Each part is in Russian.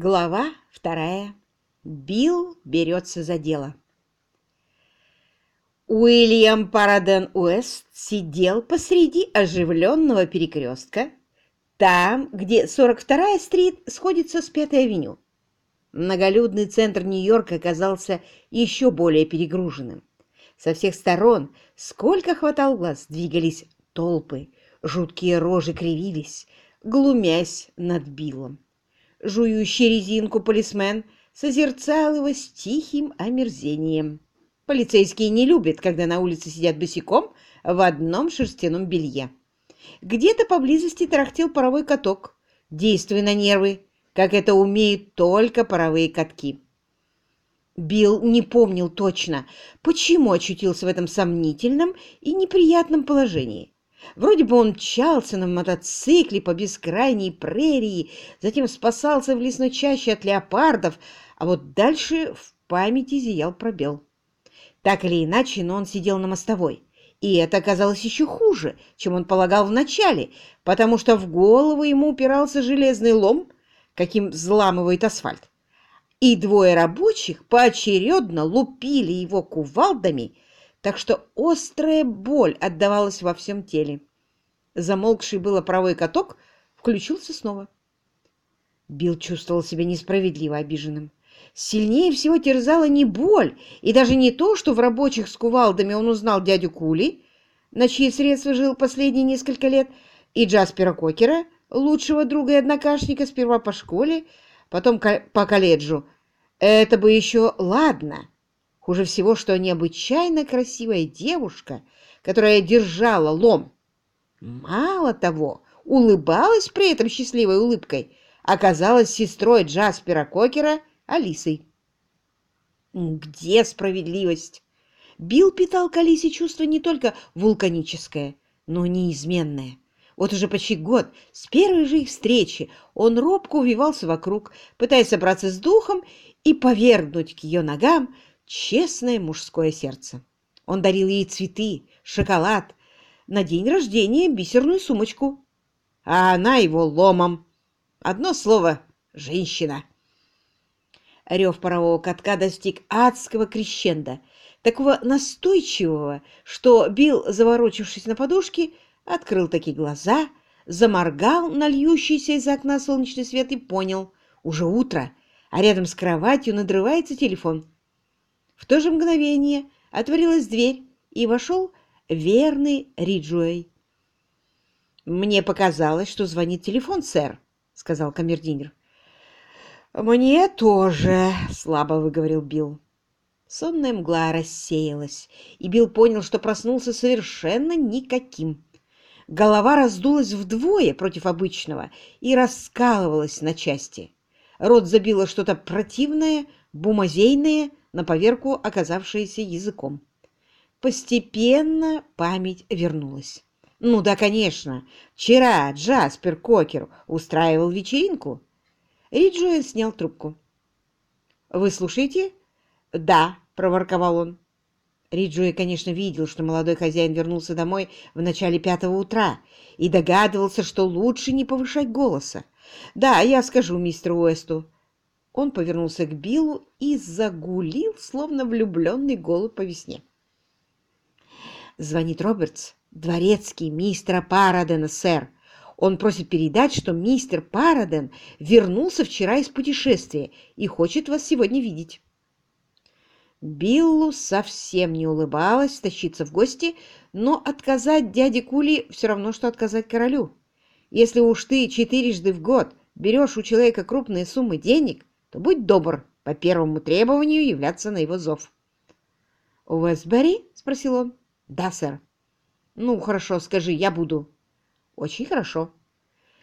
Глава вторая. Билл берется за дело. Уильям Параден Уэст сидел посреди оживленного перекрестка, там, где 42-я стрит сходится с 5-й авеню. Многолюдный центр Нью-Йорка оказался еще более перегруженным. Со всех сторон, сколько хватал глаз, двигались толпы, жуткие рожи кривились, глумясь над Биллом. Жующий резинку полисмен созерцал его с тихим омерзением. Полицейские не любят, когда на улице сидят босиком в одном шерстяном белье. Где-то поблизости тарахтел паровой каток, действуя на нервы, как это умеют только паровые катки. Билл не помнил точно, почему очутился в этом сомнительном и неприятном положении. Вроде бы он мчался на мотоцикле по бескрайней прерии, затем спасался в лесной чаще от леопардов, а вот дальше в памяти зиял пробел. Так или иначе, но он сидел на мостовой. И это оказалось еще хуже, чем он полагал вначале, потому что в голову ему упирался железный лом, каким взламывает асфальт. И двое рабочих поочередно лупили его кувалдами, так что острая боль отдавалась во всем теле. Замолкший было правый каток включился снова. Билл чувствовал себя несправедливо обиженным. Сильнее всего терзала не боль, и даже не то, что в рабочих с кувалдами он узнал дядю Кули, на чьи средства жил последние несколько лет, и Джаспера Кокера, лучшего друга и однокашника сперва по школе, потом по колледжу. Это бы еще ладно. Хуже всего, что необычайно красивая девушка, которая держала лом, мало того, улыбалась при этом счастливой улыбкой, оказалась сестрой Джаспера Кокера Алисой. Где справедливость? Билл питал к Алисе чувство не только вулканическое, но неизменное. Вот уже почти год, с первой же их встречи, он робко увивался вокруг, пытаясь собраться с духом и повергнуть к ее ногам честное мужское сердце. Он дарил ей цветы, шоколад, на день рождения бисерную сумочку, а она его ломом. Одно слово — женщина. Рев парового катка достиг адского крещенда, такого настойчивого, что Билл, заворочившись на подушке, открыл такие глаза, заморгал на льющийся из окна солнечный свет и понял — уже утро, а рядом с кроватью надрывается телефон. В то же мгновение отворилась дверь, и вошел верный Риджуэй. «Мне показалось, что звонит телефон, сэр», — сказал камердинер. «Мне тоже», — слабо выговорил Билл. Сонная мгла рассеялась, и Билл понял, что проснулся совершенно никаким. Голова раздулась вдвое против обычного и раскалывалась на части. Рот забило что-то противное, бумазейное, на поверку оказавшееся языком. Постепенно память вернулась. Ну да, конечно, вчера Джаспер Кокер устраивал вечеринку. Риджуэль снял трубку. «Вы слушаете?» «Да», — проворковал он. Риджуэ, конечно, видел, что молодой хозяин вернулся домой в начале пятого утра и догадывался, что лучше не повышать голоса. «Да, я скажу мистеру Уэсту». Он повернулся к Биллу и загулил, словно влюбленный голубь по весне. Звонит Робертс. Дворецкий мистера Парадена, сэр. Он просит передать, что мистер Параден вернулся вчера из путешествия и хочет вас сегодня видеть. Биллу совсем не улыбалась тащиться в гости, но отказать дяде Кули все равно, что отказать королю. Если уж ты четырежды в год берешь у человека крупные суммы денег, то будь добр по первому требованию являться на его зов. «У Вестбери?» — спросил он. «Да, сэр». «Ну, хорошо, скажи, я буду». «Очень хорошо».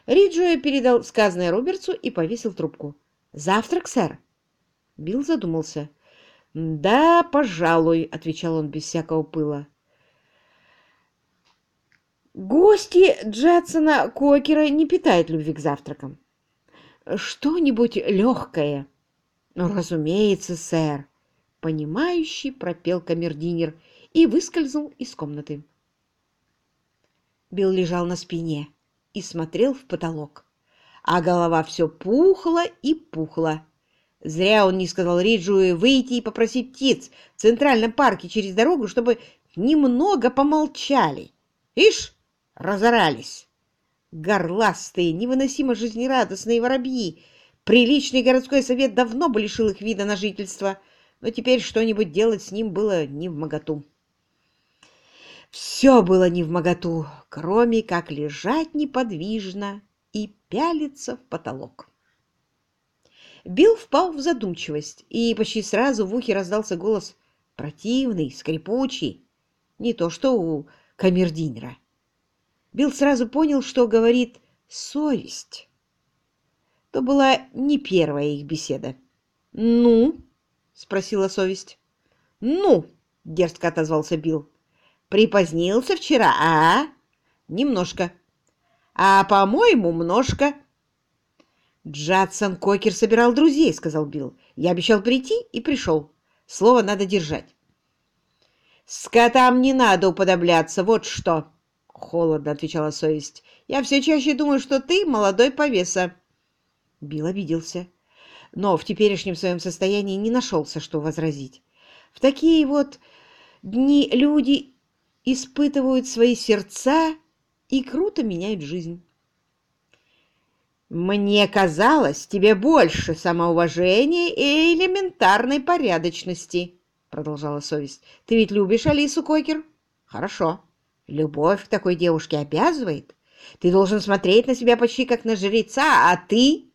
Риджуэ передал сказанное Робертсу и повесил трубку. «Завтрак, сэр?» Билл задумался. «Да, пожалуй», — отвечал он без всякого пыла. Гости Джадсона Кокера не питают любви к завтракам. Что-нибудь легкое. Ну, разумеется, сэр. Понимающий пропел камердинер и выскользнул из комнаты. Билл лежал на спине и смотрел в потолок. а голова все пухла и пухла. Зря он не сказал Риджу выйти и попросить птиц в Центральном парке через дорогу, чтобы немного помолчали. Ишь, разорались. Горластые, невыносимо жизнерадостные воробьи. Приличный городской совет давно бы лишил их вида на жительство, но теперь что-нибудь делать с ним было не в моготу. Все было не в моготу, кроме как лежать неподвижно и пялиться в потолок. Билл впал в задумчивость, и почти сразу в ухе раздался голос противный, скрипучий, не то что у камердинера. Билл сразу понял, что говорит совесть. То была не первая их беседа. «Ну?» — спросила совесть. «Ну?» — дерзко отозвался Билл. «Припозднился вчера, а?» «Немножко». «А, по-моему, множко». «Джадсон Кокер собирал друзей», — сказал Билл. «Я обещал прийти и пришел. Слово надо держать». «Скотам не надо уподобляться, вот что!» — холодно отвечала совесть. «Я все чаще думаю, что ты молодой повеса». Билл обиделся, но в теперешнем своем состоянии не нашелся, что возразить. В такие вот дни люди испытывают свои сердца и круто меняют жизнь. «Мне казалось, тебе больше самоуважения и элементарной порядочности», — продолжала совесть. «Ты ведь любишь Алису Кокер?» «Хорошо. Любовь к такой девушке обязывает. Ты должен смотреть на себя почти как на жреца, а ты?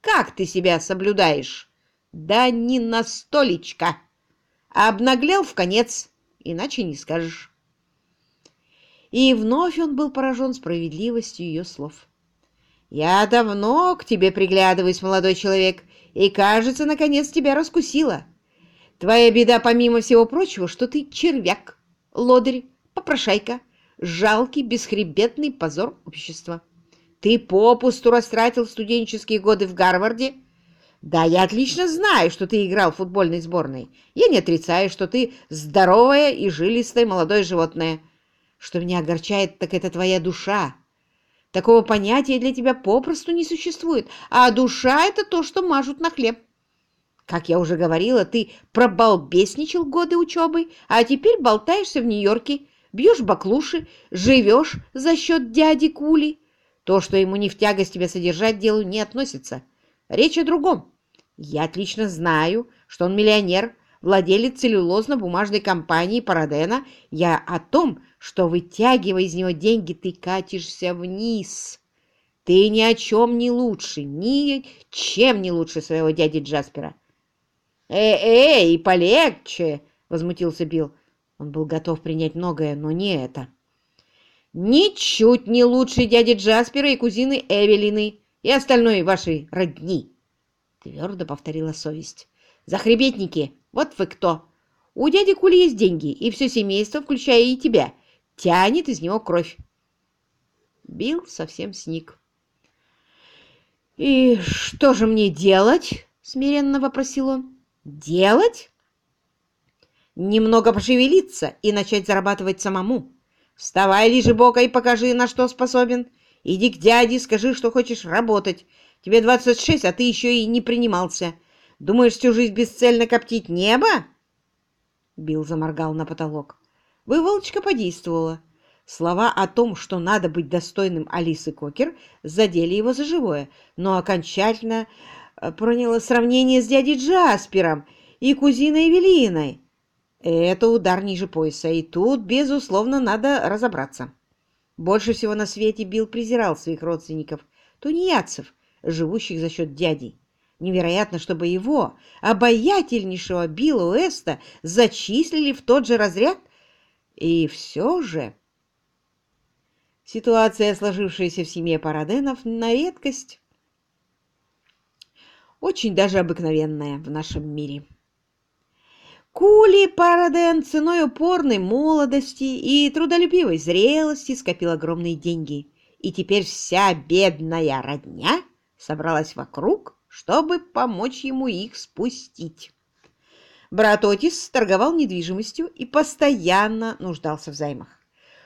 Как ты себя соблюдаешь?» «Да не на столечко. Обнаглел в конец, иначе не скажешь». И вновь он был поражен справедливостью ее слов. «Я давно к тебе приглядываюсь, молодой человек, и, кажется, наконец тебя раскусила. Твоя беда, помимо всего прочего, что ты червяк, лодырь, попрошайка, жалкий, бесхребетный позор общества. Ты попусту растратил студенческие годы в Гарварде. Да, я отлично знаю, что ты играл в футбольной сборной. Я не отрицаю, что ты здоровое и жилистое молодое животное. Что меня огорчает, так это твоя душа, Такого понятия для тебя попросту не существует, а душа — это то, что мажут на хлеб. Как я уже говорила, ты пробалбесничал годы учебы, а теперь болтаешься в Нью-Йорке, бьешь баклуши, живешь за счет дяди Кули. То, что ему не в тягость тебя содержать, делу не относится. Речь о другом. Я отлично знаю, что он миллионер, владелец целлюлозно-бумажной компании Парадена. Я о том, что, вытягивая из него деньги, ты катишься вниз. Ты ни о чем не лучше, ни чем не лучше своего дяди Джаспера. «Эй, эй, полегче!» — возмутился Билл. Он был готов принять многое, но не это. «Ничуть не лучше дяди Джаспера и кузины Эвелины и остальной вашей родни!» — твердо повторила совесть. «Захребетники, вот вы кто! У дяди Кули есть деньги, и все семейство, включая и тебя, тянет из него кровь. Билл совсем сник. «И что же мне делать?» — смиренно вопросил он. «Делать?» «Немного пошевелиться и начать зарабатывать самому. Вставай, лежи бока и покажи, на что способен. Иди к дяде, скажи, что хочешь работать. Тебе 26, а ты еще и не принимался. Думаешь, всю жизнь бесцельно коптить небо?» Билл заморгал на потолок. Выволочка подействовала. Слова о том, что надо быть достойным Алисы Кокер, задели его за живое, но окончательно э, проняло сравнение с дядей Джаспером и кузиной Эвелиной. Это удар ниже пояса, и тут, безусловно, надо разобраться. Больше всего на свете Билл презирал своих родственников, тунеядцев, живущих за счет дядей. Невероятно, чтобы его, обаятельнейшего Билла Уэста, зачислили в тот же разряд, и все же... Ситуация, сложившаяся в семье Параденов, на редкость очень даже обыкновенная в нашем мире. Кули Параден ценой упорной молодости и трудолюбивой зрелости скопил огромные деньги, и теперь вся бедная родня собралась вокруг, чтобы помочь ему их спустить. Брат Отис торговал недвижимостью и постоянно нуждался в займах.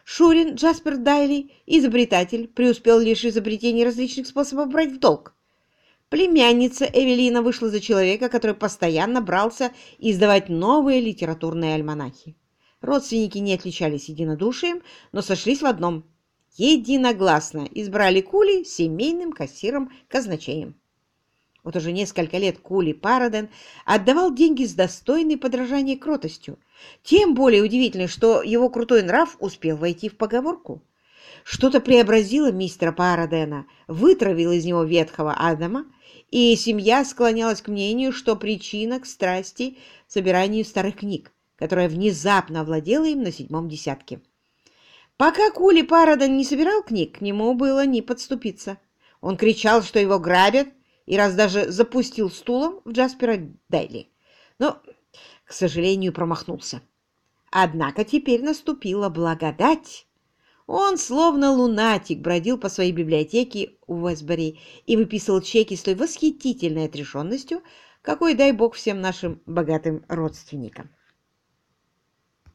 Шурин Джаспер Дайли, изобретатель, преуспел лишь в изобретении различных способов брать в долг. Племянница Эвелина вышла за человека, который постоянно брался издавать новые литературные альманахи. Родственники не отличались единодушием, но сошлись в одном. Единогласно избрали Кули семейным кассиром-казначеем. Вот уже несколько лет Кули Параден отдавал деньги с достойной подражания кротостью. Тем более удивительно, что его крутой нрав успел войти в поговорку. Что-то преобразило мистера Парадена, вытравило из него ветхого Адама, и семья склонялась к мнению, что причина к страсти – собиранию старых книг, которая внезапно овладела им на седьмом десятке. Пока Кули Параден не собирал книг, к нему было не подступиться. Он кричал, что его грабят, и раз даже запустил стулом в Джаспера Дейли. Но, к сожалению, промахнулся. Однако теперь наступила благодать. Он, словно лунатик, бродил по своей библиотеке у Уэсбери и выписывал чеки с той восхитительной отрешенностью, какой дай бог всем нашим богатым родственникам.